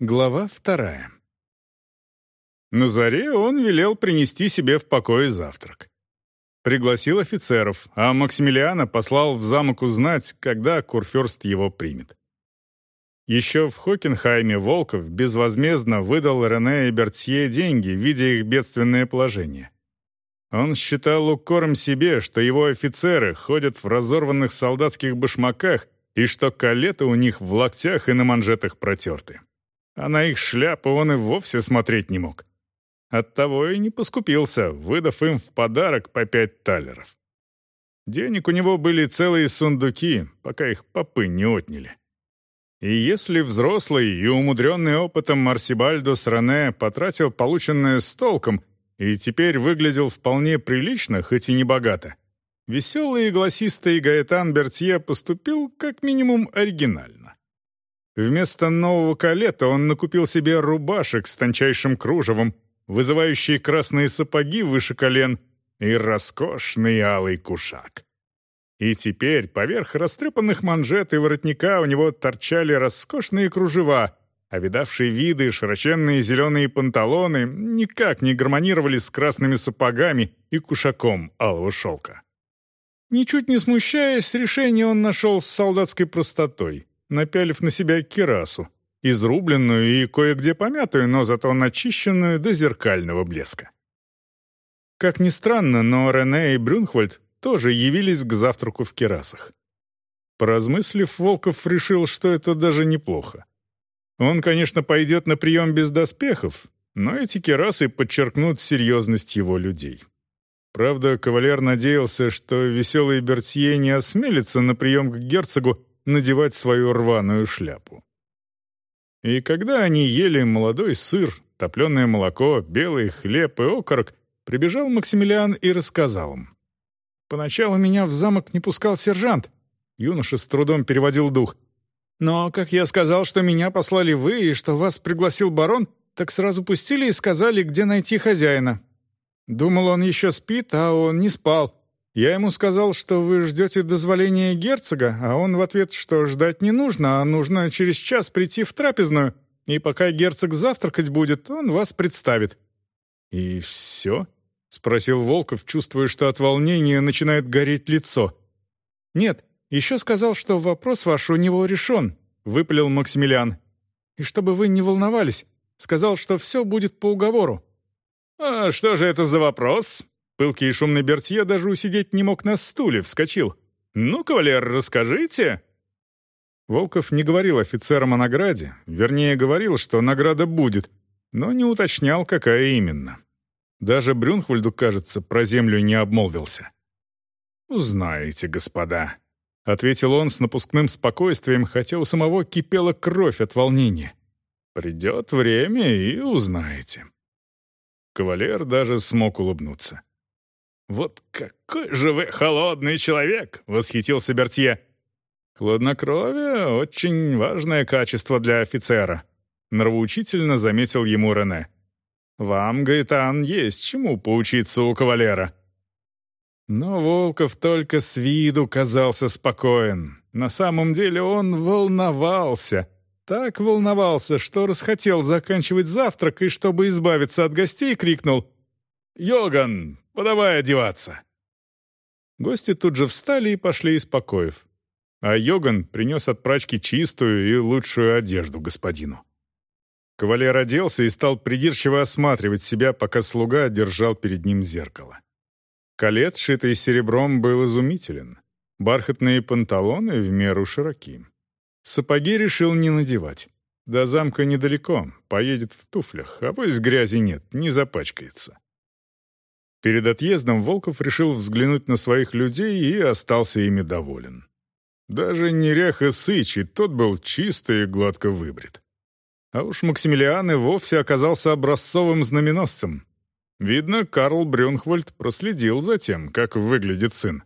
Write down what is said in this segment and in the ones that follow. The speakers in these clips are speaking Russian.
Глава вторая. На заре он велел принести себе в покое завтрак. Пригласил офицеров, а Максимилиана послал в замок узнать, когда Курфюрст его примет. Еще в Хокенхайме Волков безвозмездно выдал Рене и Бертье деньги, видя их бедственное положение. Он считал укором себе, что его офицеры ходят в разорванных солдатских башмаках и что калеты у них в локтях и на манжетах протерты а на их шляпы он и вовсе смотреть не мог. Оттого и не поскупился, выдав им в подарок по пять талеров. Денег у него были целые сундуки, пока их попы не отняли. И если взрослый и умудренный опытом Марсибальдус Рене потратил полученное с толком и теперь выглядел вполне прилично, хоть и не богато, веселый и гласистый Гаэтан Бертье поступил как минимум оригинально. Вместо нового калета он накупил себе рубашек с тончайшим кружевом, вызывающие красные сапоги выше колен и роскошный алый кушак. И теперь поверх растрепанных манжет и воротника у него торчали роскошные кружева, а видавшие виды широченные зеленые панталоны никак не гармонировали с красными сапогами и кушаком алого шелка. Ничуть не смущаясь, решение он нашел с солдатской простотой напялив на себя кирасу, изрубленную и кое-где помятую, но зато начищенную до зеркального блеска. Как ни странно, но Рене и Брюнхвальд тоже явились к завтраку в кирасах. Поразмыслив, Волков решил, что это даже неплохо. Он, конечно, пойдет на прием без доспехов, но эти керасы подчеркнут серьезность его людей. Правда, кавалер надеялся, что веселый Бертье не осмелится на прием к герцогу надевать свою рваную шляпу. И когда они ели молодой сыр, топленое молоко, белый хлеб и окорок, прибежал Максимилиан и рассказал им. «Поначалу меня в замок не пускал сержант». Юноша с трудом переводил дух. «Но, как я сказал, что меня послали вы и что вас пригласил барон, так сразу пустили и сказали, где найти хозяина. Думал, он еще спит, а он не спал. Я ему сказал, что вы ждете дозволения герцога, а он в ответ, что ждать не нужно, а нужно через час прийти в трапезную, и пока герцог завтракать будет, он вас представит». «И все?» — спросил Волков, чувствуя, что от волнения начинает гореть лицо. «Нет, еще сказал, что вопрос ваш у него решен», — выпалил Максимилиан. «И чтобы вы не волновались, сказал, что все будет по уговору». «А что же это за вопрос?» Пылкий и шумный Бертье даже усидеть не мог на стуле, вскочил. «Ну, кавалер, расскажите!» Волков не говорил офицерам о награде, вернее, говорил, что награда будет, но не уточнял, какая именно. Даже Брюнхвальду, кажется, про землю не обмолвился. «Узнаете, господа», — ответил он с напускным спокойствием, хотя у самого кипела кровь от волнения. «Придет время и узнаете». Кавалер даже смог улыбнуться. «Вот какой же вы холодный человек!» — восхитился Бертье. «Хладнокровие — очень важное качество для офицера», — нравоучительно заметил ему Рене. «Вам, Гаэтан, есть чему поучиться у кавалера». Но Волков только с виду казался спокоен. На самом деле он волновался. Так волновался, что расхотел заканчивать завтрак и, чтобы избавиться от гостей, крикнул «Йоган, Подавай одеваться». Гости тут же встали и пошли из покоев. А Йоган принес от прачки чистую и лучшую одежду господину. Кавалер оделся и стал придирчиво осматривать себя, пока слуга держал перед ним зеркало. Калет, шитый серебром, был изумителен. Бархатные панталоны в меру широки. Сапоги решил не надевать. До замка недалеко, поедет в туфлях, а пусть грязи нет, не запачкается. Перед отъездом Волков решил взглянуть на своих людей и остался ими доволен. Даже неряха Сыч, и тот был чистый и гладко выбрит. А уж Максимилиан и вовсе оказался образцовым знаменосцем. Видно, Карл Брюнхвальд проследил за тем, как выглядит сын.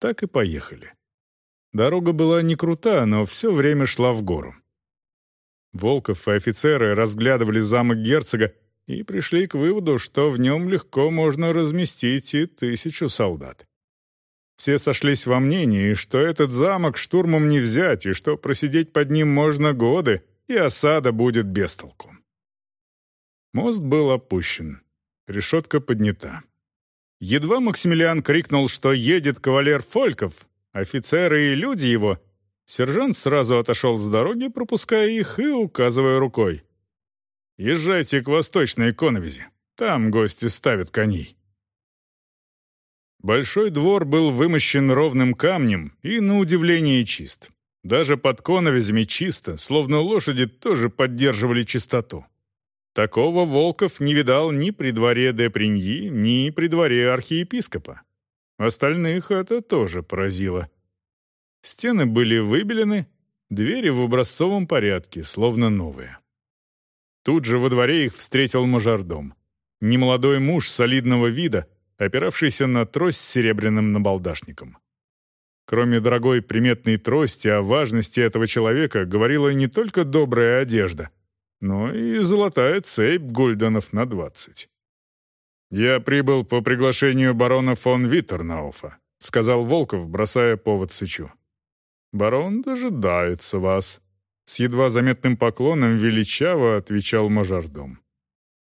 Так и поехали. Дорога была не крута, но все время шла в гору. Волков и офицеры разглядывали замок герцога, и пришли к выводу, что в нем легко можно разместить и тысячу солдат. Все сошлись во мнении, что этот замок штурмом не взять, и что просидеть под ним можно годы, и осада будет без толку. Мост был опущен. Решетка поднята. Едва Максимилиан крикнул, что едет кавалер Фольков, офицеры и люди его, сержант сразу отошел с дороги, пропуская их и указывая рукой. «Езжайте к восточной коновизи. Там гости ставят коней». Большой двор был вымощен ровным камнем и, на удивление, чист. Даже под коновизями чисто, словно лошади тоже поддерживали чистоту. Такого Волков не видал ни при дворе де Приньи, ни при дворе архиепископа. Остальных это тоже поразило. Стены были выбелены, двери в образцовом порядке, словно новые. Тут же во дворе их встретил мажордом. Немолодой муж солидного вида, опиравшийся на трость с серебряным набалдашником. Кроме дорогой приметной трости, о важности этого человека говорила не только добрая одежда — ну и золотая цепь гульденов на двадцать. «Я прибыл по приглашению барона фон Виттернауфа», — сказал Волков, бросая повод Сычу. «Барон дожидается вас», — с едва заметным поклоном величаво отвечал мажордом.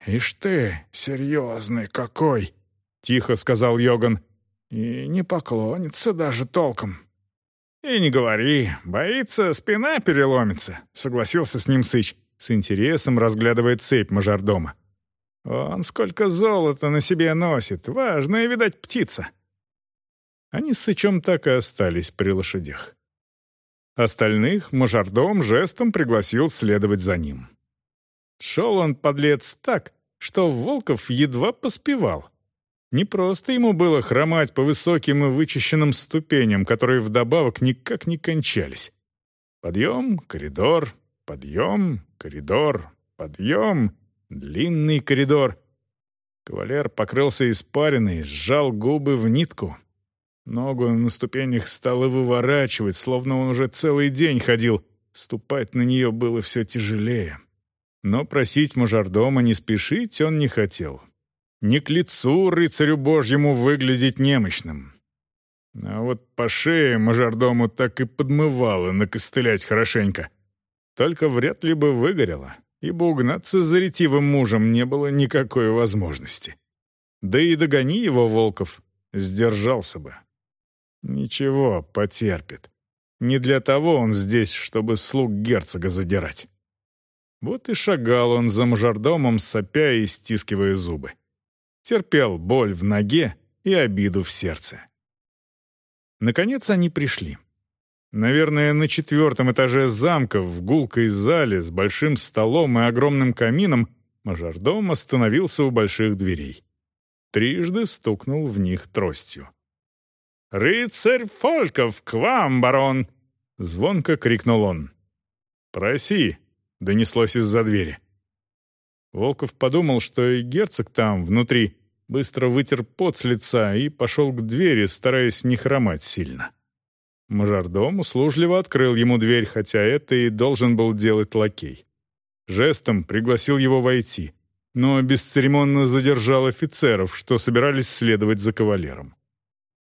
«Ишь ты, серьезный какой!» — тихо сказал Йоган. «И не поклонится даже толком». «И не говори, боится, спина переломится», — согласился с ним Сыч с интересом разглядывает цепь мажордома. «Он сколько золота на себе носит! Важная, видать, птица!» Они с Сычом так и остались при лошадях. Остальных мажордом жестом пригласил следовать за ним. Шел он, подлец, так, что Волков едва поспевал. Не просто ему было хромать по высоким и вычищенным ступеням, которые вдобавок никак не кончались. Подъем, коридор, подъем, Коридор, подъем, длинный коридор. Кавалер покрылся испариной, сжал губы в нитку. Ногу на ступенях стало выворачивать, словно он уже целый день ходил. Ступать на нее было все тяжелее. Но просить мажордома не спешить он не хотел. Не к лицу рыцарю Божьему выглядеть немощным. А вот по шее мажордому так и подмывало накостылять хорошенько — только вряд ли бы выгорело, ибо угнаться за ретивым мужем не было никакой возможности. Да и догони его, Волков, сдержался бы. Ничего, потерпит. Не для того он здесь, чтобы слуг герцога задирать. Вот и шагал он за мажордомом, сопя и стискивая зубы. Терпел боль в ноге и обиду в сердце. Наконец они пришли. Наверное, на четвертом этаже замка, в гулкой зале с большим столом и огромным камином, мажордом остановился у больших дверей. Трижды стукнул в них тростью. «Рыцарь Фольков, к вам, барон!» — звонко крикнул он. «Проси!» — донеслось из-за двери. Волков подумал, что и герцог там, внутри, быстро вытер пот с лица и пошел к двери, стараясь не хромать сильно. Мажордом услужливо открыл ему дверь, хотя это и должен был делать лакей. Жестом пригласил его войти, но бесцеремонно задержал офицеров, что собирались следовать за кавалером.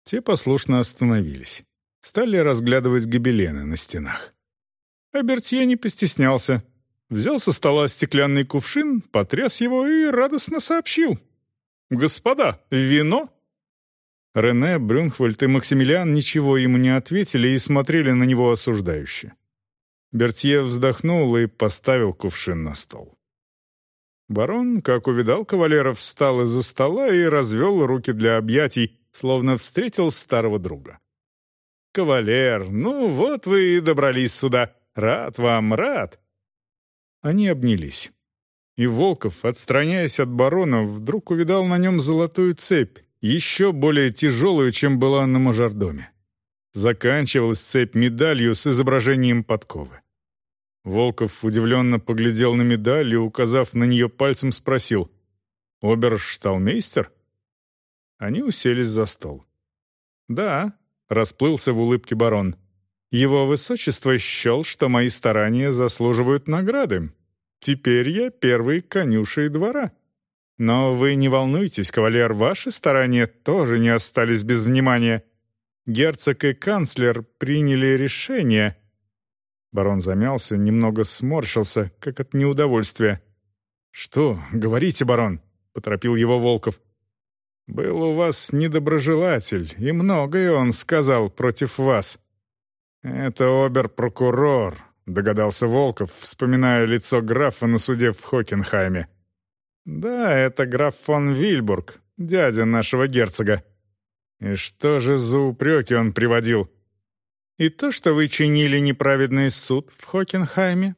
Те послушно остановились. Стали разглядывать гобелены на стенах. А Бертье не постеснялся. Взял со стола стеклянный кувшин, потряс его и радостно сообщил. «Господа, вино Рене, Брюнхвальд и Максимилиан ничего ему не ответили и смотрели на него осуждающе. Бертье вздохнул и поставил кувшин на стол. Барон, как увидал кавалеров, встал из-за стола и развел руки для объятий, словно встретил старого друга. «Кавалер, ну вот вы и добрались сюда. Рад вам, рад!» Они обнялись. И Волков, отстраняясь от барона, вдруг увидал на нем золотую цепь, еще более тяжелую, чем была на мажордоме. Заканчивалась цепь медалью с изображением подковы. Волков удивленно поглядел на медаль и, указав на нее пальцем, спросил «Обершталмейстер?» Они уселись за стол. «Да», — расплылся в улыбке барон, «его высочество счел, что мои старания заслуживают награды. Теперь я первый конюшей двора». Но вы не волнуйтесь, кавалер, ваши старания тоже не остались без внимания. Герцог и канцлер приняли решение. Барон замялся, немного сморщился, как от неудовольствия. «Что? Говорите, барон», — поторопил его Волков. «Был у вас недоброжелатель, и многое он сказал против вас». «Это обер-прокурор», — догадался Волков, вспоминая лицо графа на суде в Хокенхайме. «Да, это граф фон Вильбург, дядя нашего герцога. И что же за упреки он приводил?» «И то, что вы чинили неправедный суд в Хокенхайме?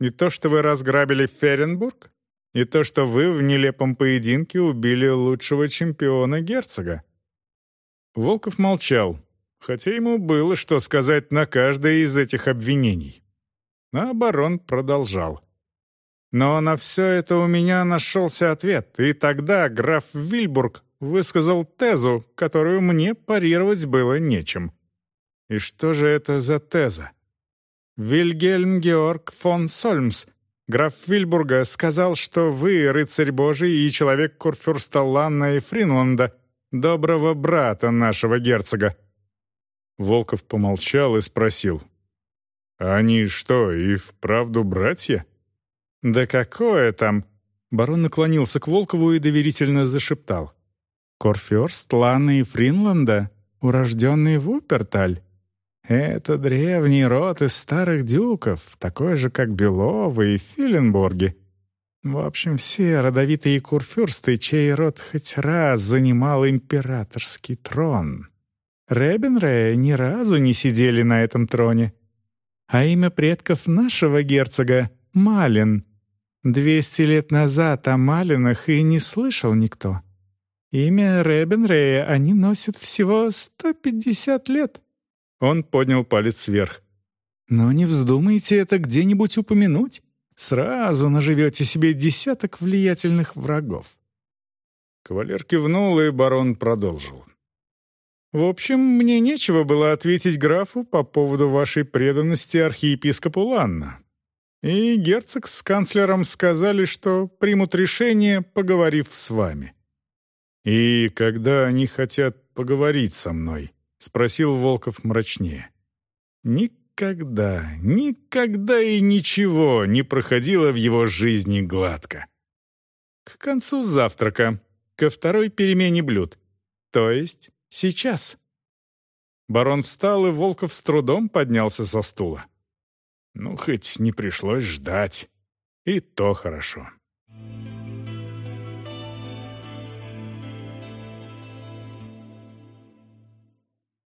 И то, что вы разграбили Ференбург? И то, что вы в нелепом поединке убили лучшего чемпиона герцога?» Волков молчал, хотя ему было что сказать на каждое из этих обвинений. А барон продолжал. «Но на все это у меня нашелся ответ, и тогда граф Вильбург высказал тезу, которую мне парировать было нечем. И что же это за теза? Вильгельм Георг фон Сольмс — Граф Вильбурга сказал, что вы, рыцарь Божий и человек Курфюрста Ланна и Фринланда, доброго брата нашего герцога». Волков помолчал и спросил. «Они что, и вправду братья?» «Да какое там?» Барон наклонился к Волкову и доверительно зашептал. «Корфюрст Ланна и Фринланда, урожденный Вуперталь, это древний род из старых дюков, такой же, как Беловы и Филенборги. В общем, все родовитые курфюрсты, чей род хоть раз занимал императорский трон. Ребенрея ни разу не сидели на этом троне. А имя предков нашего герцога — Малин. Двести лет назад о Малинах и не слышал никто. Имя Ребенрея они носят всего сто пятьдесят лет. Он поднял палец вверх. «Но не вздумайте это где-нибудь упомянуть. Сразу наживете себе десяток влиятельных врагов». Кавалер кивнул, и барон продолжил. «В общем, мне нечего было ответить графу по поводу вашей преданности архиепископу Ланна. И герцог с канцлером сказали, что примут решение, поговорив с вами». «И когда они хотят поговорить со мной?» — спросил Волков мрачнее. Никогда, никогда и ничего не проходило в его жизни гладко. К концу завтрака, ко второй перемене блюд, то есть сейчас. Барон встал, и Волков с трудом поднялся со стула. Ну, хоть не пришлось ждать. И то хорошо.